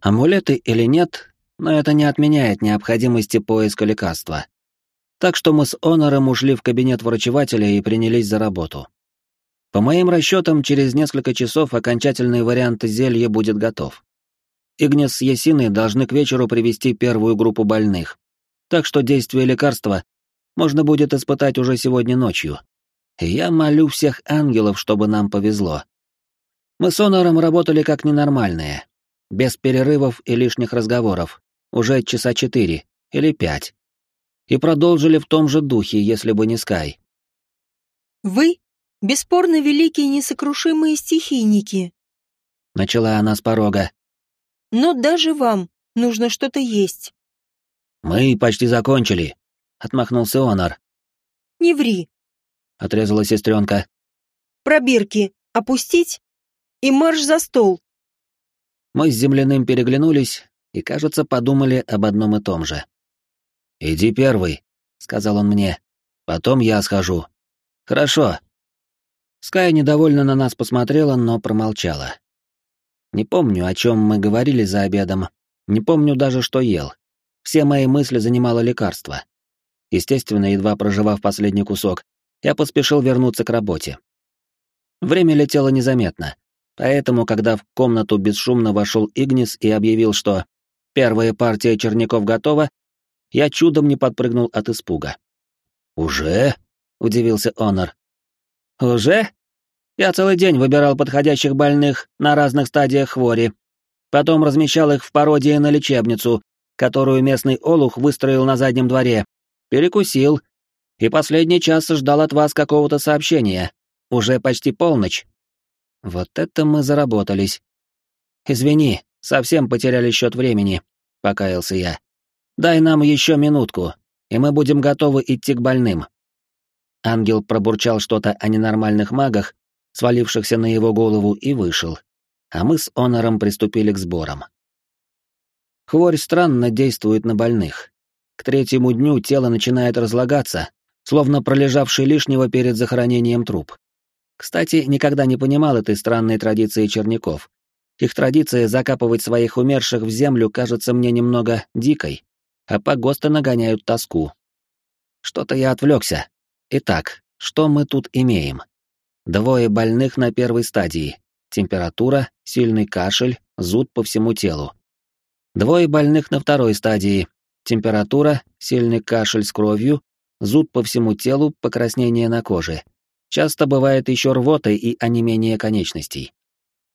Амулеты или нет, но это не отменяет необходимости поиска лекарства. Так что мы с Онором ушли в кабинет врачевателя и принялись за работу. По моим расчетам, через несколько часов окончательный вариант зелья будет готов. Игнес с Ясиной должны к вечеру привести первую группу больных. Так что действие лекарства можно будет испытать уже сегодня ночью. И я молю всех ангелов, чтобы нам повезло. Мы с Онором работали как ненормальные, без перерывов и лишних разговоров, уже часа четыре или пять. И продолжили в том же духе, если бы не Скай. «Вы — бесспорно великие несокрушимые стихийники», — начала она с порога. Но даже вам нужно что-то есть. Мы почти закончили, отмахнулся Онор. Не ври, отрезала сестренка. Пробирки опустить и марш за стол. Мы с земляным переглянулись и, кажется, подумали об одном и том же. «Иди первый», — сказал он мне. «Потом я схожу». «Хорошо». Скай недовольно на нас посмотрела, но промолчала. Не помню, о чем мы говорили за обедом, Не помню даже, что ел. Все мои мысли занимало лекарство. Естественно, едва проживав последний кусок, я поспешил вернуться к работе. Время летело незаметно, поэтому, когда в комнату бесшумно вошел Игнис и объявил, что первая партия черников готова, я чудом не подпрыгнул от испуга. «Уже?» — удивился Онор. «Уже? Я целый день выбирал подходящих больных на разных стадиях хвори. Потом размещал их в пародии на лечебницу, которую местный олух выстроил на заднем дворе. Перекусил. И последний час ждал от вас какого-то сообщения. Уже почти полночь. Вот это мы заработались. Извини, совсем потеряли счет времени, покаялся я. Дай нам еще минутку, и мы будем готовы идти к больным. Ангел пробурчал что-то о ненормальных магах, свалившихся на его голову, и вышел. А мы с Онором приступили к сборам. Хворь странно действует на больных. К третьему дню тело начинает разлагаться, словно пролежавший лишнего перед захоронением труп. Кстати, никогда не понимал этой странной традиции черняков. Их традиция закапывать своих умерших в землю кажется мне немного дикой, а погосты нагоняют тоску. Что-то я отвлекся. Итак, что мы тут имеем? Двое больных на первой стадии. Температура, сильный кашель, зуд по всему телу. Двое больных на второй стадии. Температура, сильный кашель с кровью, зуд по всему телу, покраснение на коже. Часто бывает еще рвота и онемение конечностей.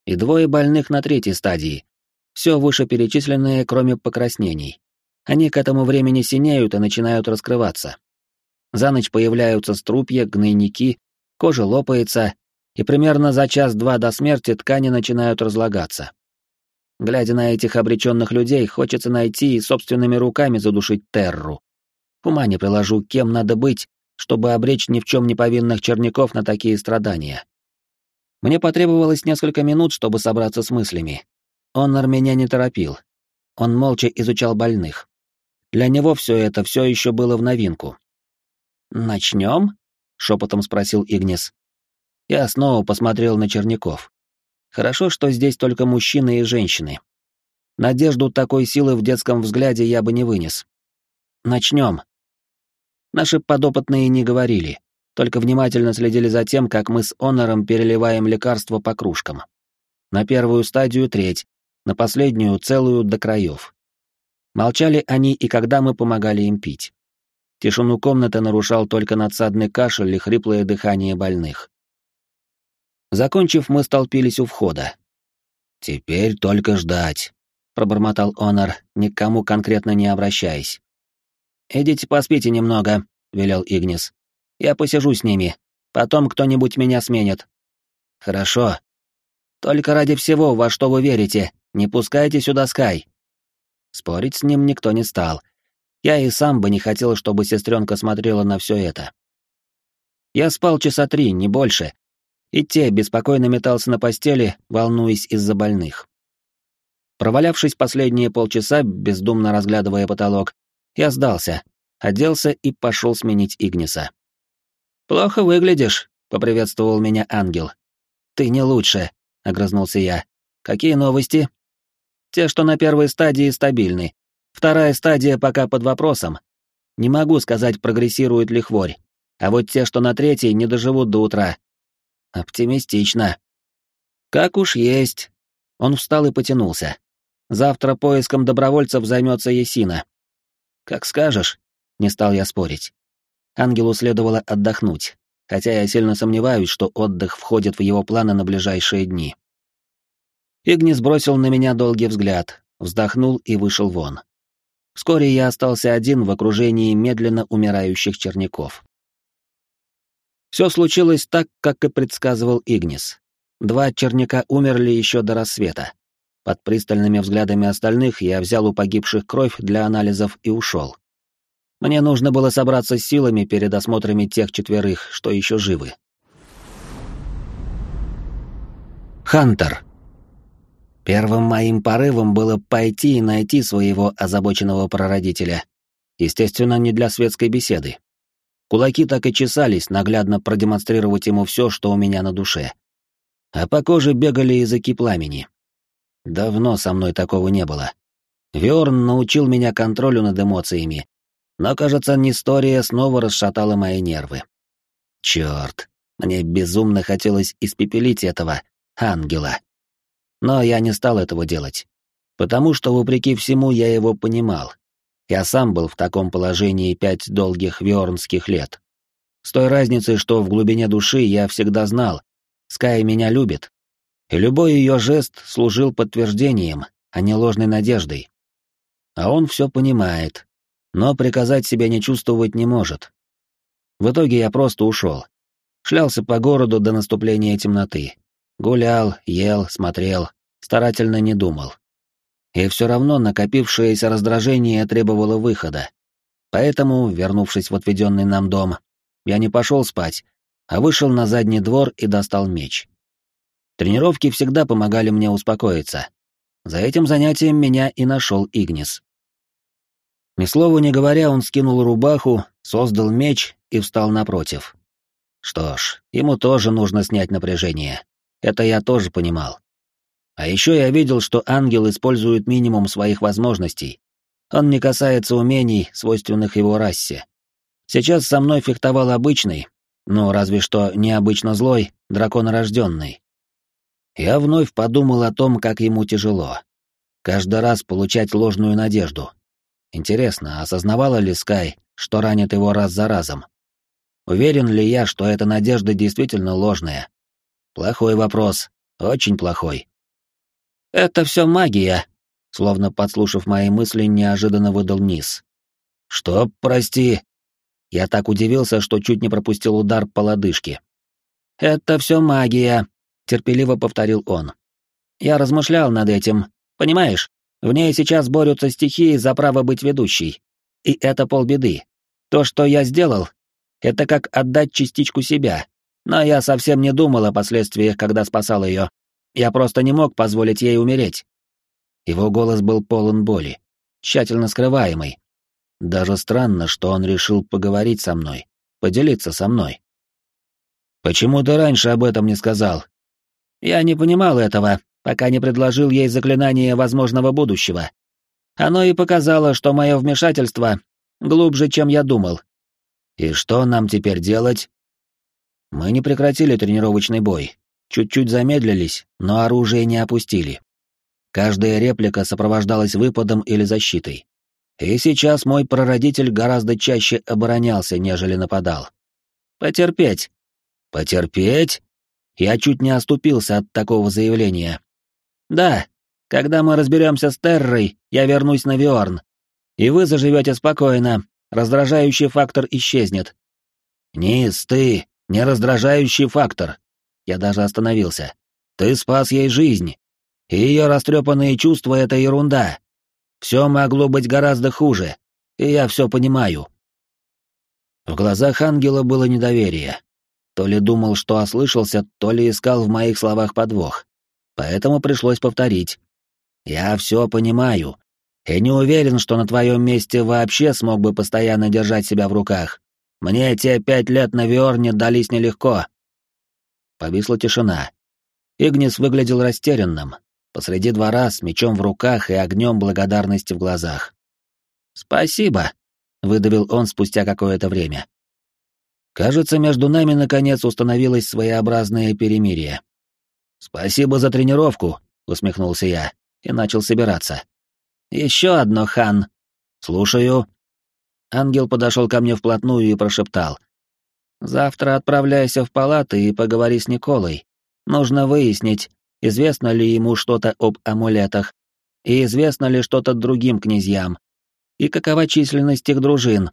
И двое больных на третьей стадии. Все вышеперечисленное, кроме покраснений. Они к этому времени синеют и начинают раскрываться. За ночь появляются струпья, гнойники, кожа лопается, и примерно за час-два до смерти ткани начинают разлагаться. Глядя на этих обреченных людей, хочется найти и собственными руками задушить терру. Ума не приложу, кем надо быть, чтобы обречь ни в чем не повинных черняков на такие страдания. Мне потребовалось несколько минут, чтобы собраться с мыслями. Оннор меня не торопил. Он молча изучал больных. Для него все это все еще было в новинку. «Начнем?» — шепотом спросил Игнис. Я снова посмотрел на Черняков. Хорошо, что здесь только мужчины и женщины. Надежду такой силы в детском взгляде я бы не вынес. Начнем. Наши подопытные не говорили, только внимательно следили за тем, как мы с Онором переливаем лекарства по кружкам. На первую стадию треть, на последнюю целую до краев. Молчали они и когда мы помогали им пить. Тишину комнаты нарушал только надсадный кашель и хриплое дыхание больных. Закончив, мы столпились у входа. «Теперь только ждать», — пробормотал Онор, никому конкретно не обращаясь. «Идите поспите немного», — велел Игнис. «Я посижу с ними. Потом кто-нибудь меня сменит». «Хорошо. Только ради всего, во что вы верите, не пускайте сюда Скай». Спорить с ним никто не стал. Я и сам бы не хотел, чтобы сестренка смотрела на все это. Я спал часа три, не больше. И те беспокойно метался на постели, волнуясь из-за больных. Провалявшись последние полчаса, бездумно разглядывая потолок, я сдался, оделся и пошел сменить Игниса. «Плохо выглядишь», — поприветствовал меня ангел. «Ты не лучше», — огрызнулся я. «Какие новости?» «Те, что на первой стадии стабильны. Вторая стадия пока под вопросом. Не могу сказать, прогрессирует ли хворь. А вот те, что на третьей, не доживут до утра. Оптимистично. Как уж есть. Он встал и потянулся. Завтра поиском добровольцев займется Есина. Как скажешь, не стал я спорить. Ангелу следовало отдохнуть, хотя я сильно сомневаюсь, что отдых входит в его планы на ближайшие дни. Игнис бросил на меня долгий взгляд, вздохнул и вышел вон. Вскоре я остался один в окружении медленно умирающих черняков. Все случилось так, как и предсказывал Игнис. Два черняка умерли еще до рассвета. Под пристальными взглядами остальных я взял у погибших кровь для анализов и ушел. Мне нужно было собраться с силами перед осмотрами тех четверых, что еще живы. Хантер. Первым моим порывом было пойти и найти своего озабоченного прародителя. Естественно, не для светской беседы. Кулаки так и чесались, наглядно продемонстрировать ему все, что у меня на душе. А по коже бегали языки пламени. Давно со мной такого не было. Виорн научил меня контролю над эмоциями, но, кажется, Нестория снова расшатала мои нервы. Черт, мне безумно хотелось испепелить этого ангела. Но я не стал этого делать, потому что, вопреки всему, я его понимал. Я сам был в таком положении пять долгих виорнских лет. С той разницей, что в глубине души я всегда знал, Скай меня любит, и любой ее жест служил подтверждением, а не ложной надеждой. А он все понимает, но приказать себя не чувствовать не может. В итоге я просто ушел. Шлялся по городу до наступления темноты. Гулял, ел, смотрел, старательно не думал и все равно накопившееся раздражение требовало выхода. Поэтому, вернувшись в отведенный нам дом, я не пошел спать, а вышел на задний двор и достал меч. Тренировки всегда помогали мне успокоиться. За этим занятием меня и нашел Игнис. Ни слова не говоря, он скинул рубаху, создал меч и встал напротив. Что ж, ему тоже нужно снять напряжение. Это я тоже понимал. А еще я видел, что ангел использует минимум своих возможностей. Он не касается умений, свойственных его расе. Сейчас со мной фехтовал обычный, ну, разве что необычно злой, драконорожденный. Я вновь подумал о том, как ему тяжело. Каждый раз получать ложную надежду. Интересно, осознавала ли Скай, что ранит его раз за разом? Уверен ли я, что эта надежда действительно ложная? Плохой вопрос, очень плохой. «Это все магия», — словно подслушав мои мысли, неожиданно выдал Низ. «Что, прости?» Я так удивился, что чуть не пропустил удар по лодыжке. «Это все магия», — терпеливо повторил он. «Я размышлял над этим. Понимаешь, в ней сейчас борются стихии за право быть ведущей. И это полбеды. То, что я сделал, это как отдать частичку себя. Но я совсем не думал о последствиях, когда спасал ее. Я просто не мог позволить ей умереть. Его голос был полон боли, тщательно скрываемый. Даже странно, что он решил поговорить со мной, поделиться со мной. «Почему ты раньше об этом не сказал?» «Я не понимал этого, пока не предложил ей заклинание возможного будущего. Оно и показало, что мое вмешательство глубже, чем я думал. И что нам теперь делать?» Мы не прекратили тренировочный бой, чуть-чуть замедлились, но оружие не опустили. Каждая реплика сопровождалась выпадом или защитой. И сейчас мой прародитель гораздо чаще оборонялся, нежели нападал. «Потерпеть!» «Потерпеть?» Я чуть не оступился от такого заявления. «Да, когда мы разберемся с Террой, я вернусь на Виорн. И вы заживете спокойно, раздражающий фактор исчезнет». «Низ, ты, не раздражающий фактор. Я даже остановился. Ты спас ей жизнь. И ее растрепанные чувства — это ерунда. Все могло быть гораздо хуже. И я все понимаю. В глазах ангела было недоверие. То ли думал, что ослышался, то ли искал в моих словах подвох. Поэтому пришлось повторить. «Я все понимаю. И не уверен, что на твоем месте вообще смог бы постоянно держать себя в руках. Мне те пять лет на Виорне дались нелегко, Повисла тишина. Игнис выглядел растерянным, посреди двора с мечом в руках и огнем благодарности в глазах. «Спасибо», — выдавил он спустя какое-то время. Кажется, между нами наконец установилось своеобразное перемирие. «Спасибо за тренировку», — усмехнулся я и начал собираться. «Еще одно, хан». «Слушаю». Ангел подошел ко мне вплотную и прошептал. Завтра отправляйся в палаты и поговори с Николой. Нужно выяснить, известно ли ему что-то об амулетах, и известно ли что-то другим князьям, и какова численность их дружин.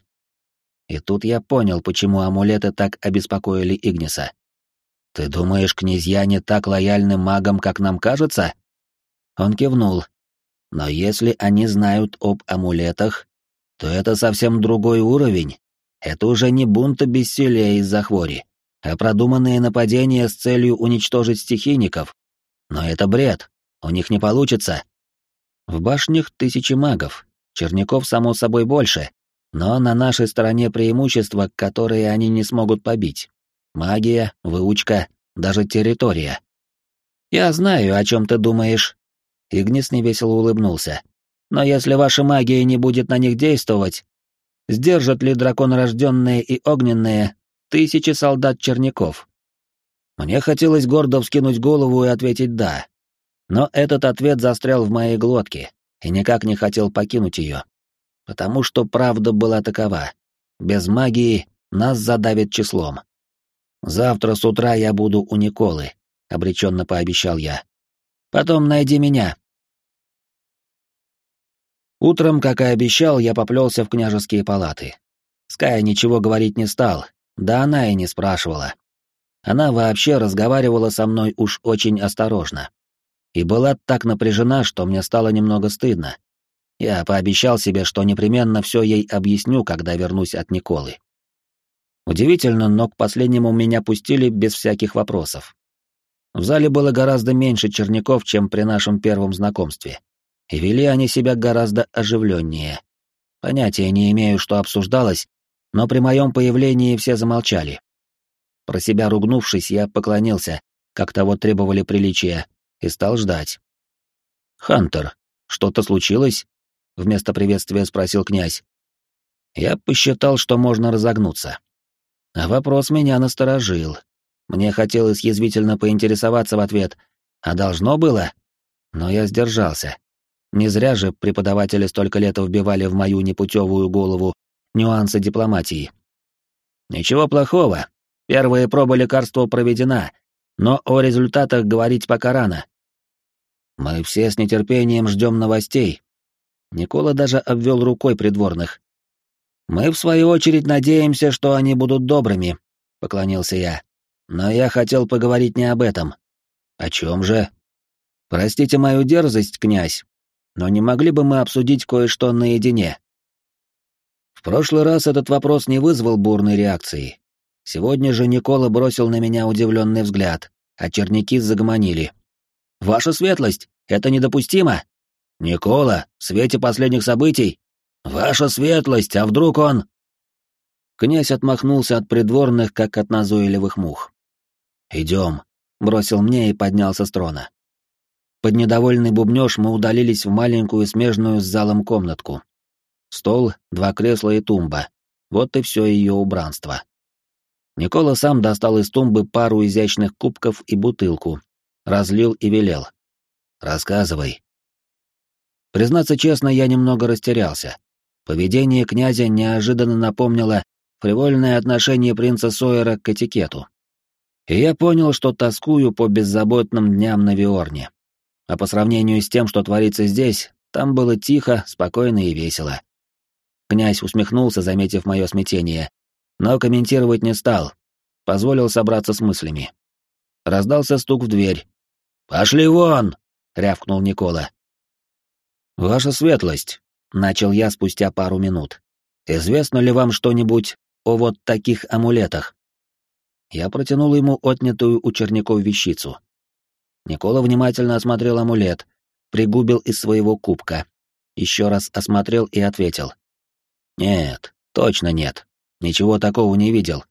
И тут я понял, почему амулеты так обеспокоили Игниса. «Ты думаешь, князья не так лояльны магам, как нам кажется?» Он кивнул. «Но если они знают об амулетах, то это совсем другой уровень, это уже не бунт бессилия из-за хвори, а продуманные нападения с целью уничтожить стихийников. Но это бред, у них не получится. В башнях тысячи магов, черняков, само собой, больше, но на нашей стороне преимущества, которые они не смогут побить. Магия, выучка, даже территория. «Я знаю, о чем ты думаешь». Игнис невесело улыбнулся. Но если ваша магия не будет на них действовать, сдержат ли драконорожденные и огненные тысячи солдат-черняков? Мне хотелось гордо вскинуть голову и ответить «да». Но этот ответ застрял в моей глотке и никак не хотел покинуть ее. Потому что правда была такова. Без магии нас задавит числом. Завтра с утра я буду у Николы, обреченно пообещал я. Потом найди меня. Утром, как и обещал, я поплелся в княжеские палаты. Ская ничего говорить не стал, да она и не спрашивала. Она вообще разговаривала со мной уж очень осторожно. И была так напряжена, что мне стало немного стыдно. Я пообещал себе, что непременно все ей объясню, когда вернусь от Николы. Удивительно, но к последнему меня пустили без всяких вопросов. В зале было гораздо меньше черняков, чем при нашем первом знакомстве. И вели они себя гораздо оживленнее. Понятия не имею, что обсуждалось, но при моем появлении все замолчали. Про себя ругнувшись, я поклонился, как того требовали приличия, и стал ждать. «Хантер, что-то случилось?» — вместо приветствия спросил князь. Я посчитал, что можно разогнуться. А вопрос меня насторожил. Мне хотелось язвительно поинтересоваться в ответ, а должно было? Но я сдержался. Не зря же преподаватели столько лет вбивали в мою непутевую голову нюансы дипломатии. Ничего плохого. Первая проба лекарства проведена, но о результатах говорить пока рано. Мы все с нетерпением ждем новостей. Никола даже обвел рукой придворных. Мы, в свою очередь, надеемся, что они будут добрыми, — поклонился я. Но я хотел поговорить не об этом. О чем же? Простите мою дерзость, князь, но не могли бы мы обсудить кое-что наедине? В прошлый раз этот вопрос не вызвал бурной реакции. Сегодня же Никола бросил на меня удивленный взгляд, а черники загомонили. «Ваша светлость, это недопустимо!» «Никола, в свете последних событий, «Ваша светлость, а вдруг он...» Князь отмахнулся от придворных, как от назойливых мух. «Идем», — бросил мне и поднялся с трона. Под недовольный бубнёж мы удалились в маленькую смежную с залом комнатку. Стол, два кресла и тумба. Вот и все ее убранство. Никола сам достал из тумбы пару изящных кубков и бутылку. Разлил и велел. «Рассказывай». Признаться честно, я немного растерялся. Поведение князя неожиданно напомнило фривольное отношение принца Сойера к этикету. И я понял, что тоскую по беззаботным дням на Виорне. А по сравнению с тем, что творится здесь, там было тихо, спокойно и весело. Князь усмехнулся, заметив мое смятение, но комментировать не стал, позволил собраться с мыслями. Раздался стук в дверь. «Пошли вон!» — рявкнул Никола. «Ваша светлость, Начал я спустя пару минут. «Известно ли вам что-нибудь о вот таких амулетах?» Я протянул ему отнятую у черняков вещицу. Никола внимательно осмотрел амулет, пригубил из своего кубка, еще раз осмотрел и ответил. «Нет, точно нет. Ничего такого не видел.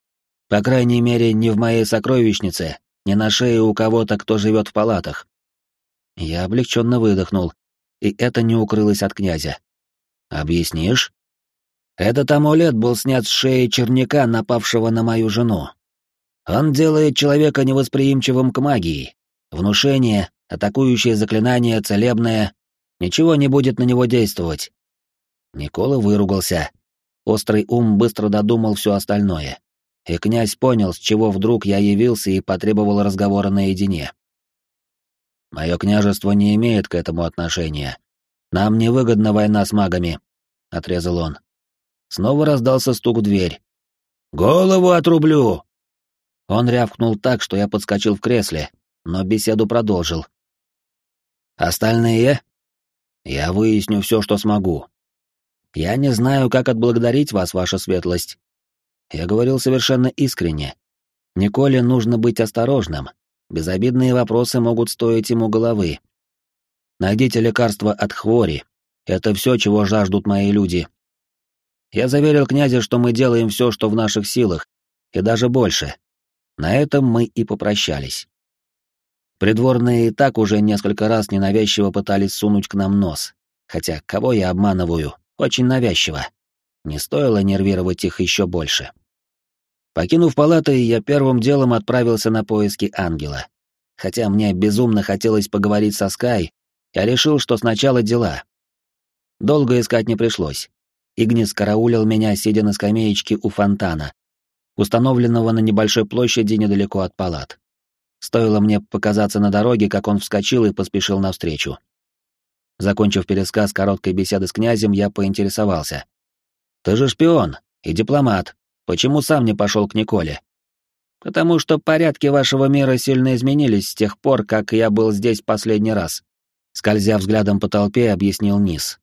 По крайней мере, не в моей сокровищнице, не на шее у кого-то, кто живет в палатах». Я облегченно выдохнул, и это не укрылось от князя. «Объяснишь?» «Этот амулет был снят с шеи черняка, напавшего на мою жену. Он делает человека невосприимчивым к магии. Внушение, атакующее заклинание, целебное. Ничего не будет на него действовать». Никола выругался. Острый ум быстро додумал все остальное. И князь понял, с чего вдруг я явился и потребовал разговора наедине. «Мое княжество не имеет к этому отношения. Нам невыгодна война с магами, отрезал он. Снова раздался стук в дверь. Голову отрублю. Он рявкнул так, что я подскочил в кресле, но беседу продолжил. Остальные? Я выясню все, что смогу. Я не знаю, как отблагодарить вас, ваша светлость. Я говорил совершенно искренне. Николе нужно быть осторожным. Безобидные вопросы могут стоить ему головы. Найдите лекарство от хвори. Это все, чего жаждут мои люди. Я заверил князя, что мы делаем все, что в наших силах, и даже больше. На этом мы и попрощались. Придворные и так уже несколько раз ненавязчиво пытались сунуть к нам нос. Хотя кого я обманываю, очень навязчиво. Не стоило нервировать их еще больше. Покинув палаты, я первым делом отправился на поиски ангела. Хотя мне безумно хотелось поговорить со Скай, я решил, что сначала дела. Долго искать не пришлось. Игнис караулил меня, сидя на скамеечке у фонтана, установленного на небольшой площади недалеко от палат. Стоило мне показаться на дороге, как он вскочил и поспешил навстречу. Закончив пересказ короткой беседы с князем, я поинтересовался. «Ты же шпион и дипломат. Почему сам не пошел к Николе?» «Потому что порядки вашего мира сильно изменились с тех пор, как я был здесь последний раз», скользя взглядом по толпе, объяснил Низ.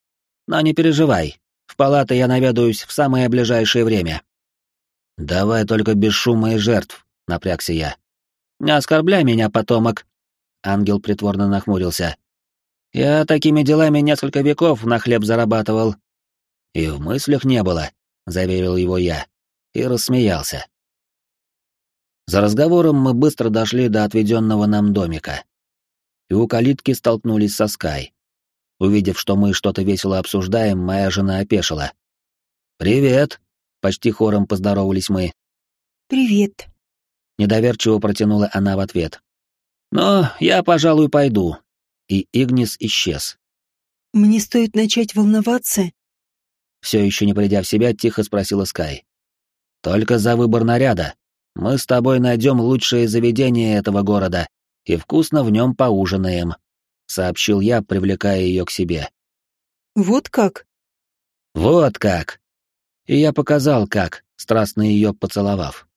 «Но не переживай, в палаты я наведаюсь в самое ближайшее время». «Давай только без шума и жертв», — напрягся я. «Не оскорбляй меня, потомок», — ангел притворно нахмурился. Я такими делами несколько веков на хлеб зарабатывал. И в мыслях не было, заверил его я, и рассмеялся. За разговором мы быстро дошли до отведенного нам домика. И у калитки столкнулись со Скай. Увидев, что мы что-то весело обсуждаем, моя жена опешила. «Привет!» — почти хором поздоровались мы. «Привет!» — недоверчиво протянула она в ответ. «Но я, пожалуй, пойду и Игнис исчез. «Мне стоит начать волноваться?» Все еще не придя в себя, тихо спросила Скай. «Только за выбор наряда. Мы с тобой найдем лучшее заведение этого города и вкусно в нем поужинаем», — сообщил я, привлекая ее к себе. «Вот как?» «Вот как!» И я показал, как, страстно ее поцеловав.